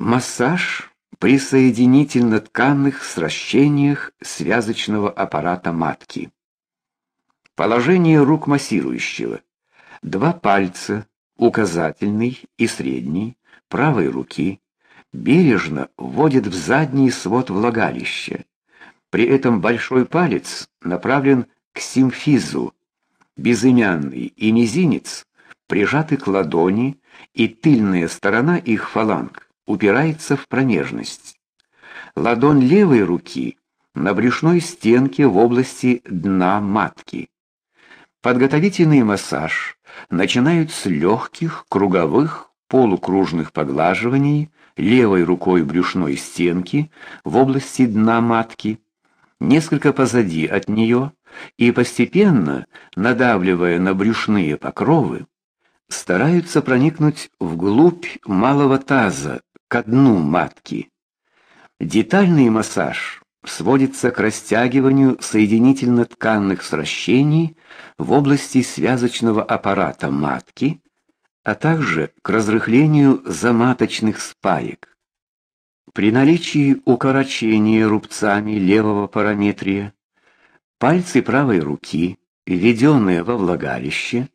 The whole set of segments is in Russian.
Массаж при соединительно-тканных сращениях связочного аппарата матки. Положение рук массирующего. Два пальца, указательный и средний, правой руки, бережно вводят в задний свод влагалища. При этом большой палец направлен к симфизу, безымянный и мизинец прижаты к ладони, и тыльная сторона их фаланг упирается в промежность. Ладонь левой руки на брюшной стенке в области дна матки. Подготовительный массаж начинают с легких круговых полукружных поглаживаний левой рукой брюшной стенки в области дна матки, несколько позади от нее и постепенно, надавливая на брюшные покровы, стараются проникнуть вглубь малого таза к дну матки. Детальный массаж сводится к растягиванию соединительно-тканных сращений в области связочного аппарата матки, а также к разрыхлению заматочных спаек. При наличии укорочения рубцами левого параметрия пальцы правой руки, введенные во влагалище,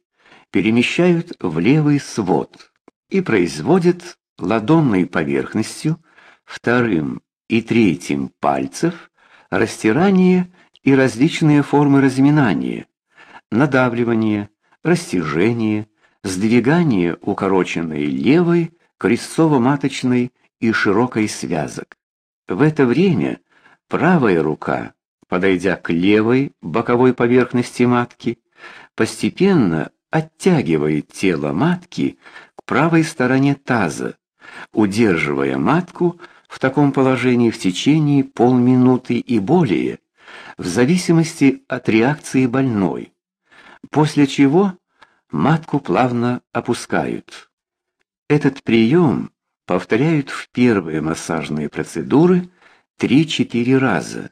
перемещают в левый свод и производят ладонной поверхностью, вторым и третьим пальцев растирание и различные формы разминания, надавливание, растяжение, сдвигание укороченной левой крестцово-маточной и широкой связок. В это время правая рука, подойдя к левой боковой поверхности матки, постепенно оттягивает тело матки к правой стороне таза, удерживая матку в таком положении в течение полминуты и более, в зависимости от реакции больной. После чего матку плавно опускают. Этот прием повторяют в первые массажные процедуры 3-4 раза,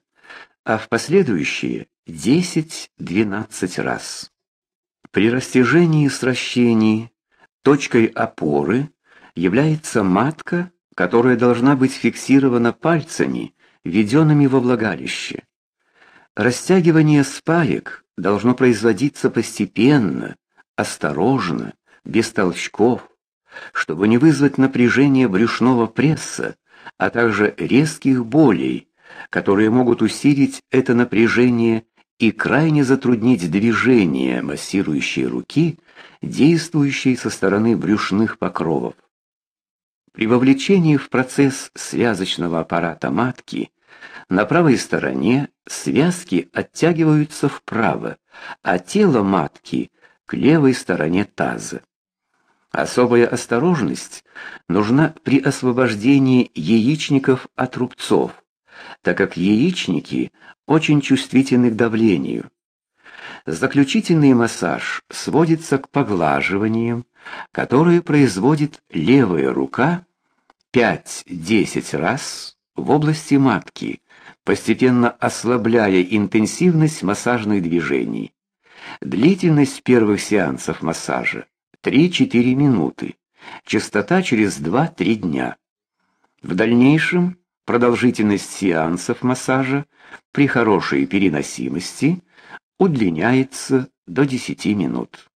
а в последующие 10-12 раз. При растяжении сращений точкой опоры является матка, которая должна быть фиксирована пальцами, введенными во влагалище. Растягивание спаек должно производиться постепенно, осторожно, без толчков, чтобы не вызвать напряжение брюшного пресса, а также резких болей, которые могут усилить это напряжение и крайне затруднить движение массирующей руки, действующей со стороны брюшных покровов. При вовлечении в процесс связочного аппарата матки на правой стороне связки оттягиваются вправо, а тело матки к левой стороне таза. Особая осторожность нужна при освобождении яичников от рубцов, так как яичники очень чувствительны к давлению. Заключительный массаж сводится к поглаживаниям, которые производит левая рука 5-10 раз в области матки, постепенно ослабляя интенсивность массажных движений. Длительность первых сеансов массажа 3-4 минуты. Частота через 2-3 дня. В дальнейшем продолжительность сеансов массажа при хорошей переносимости удлиняется до 10 минут.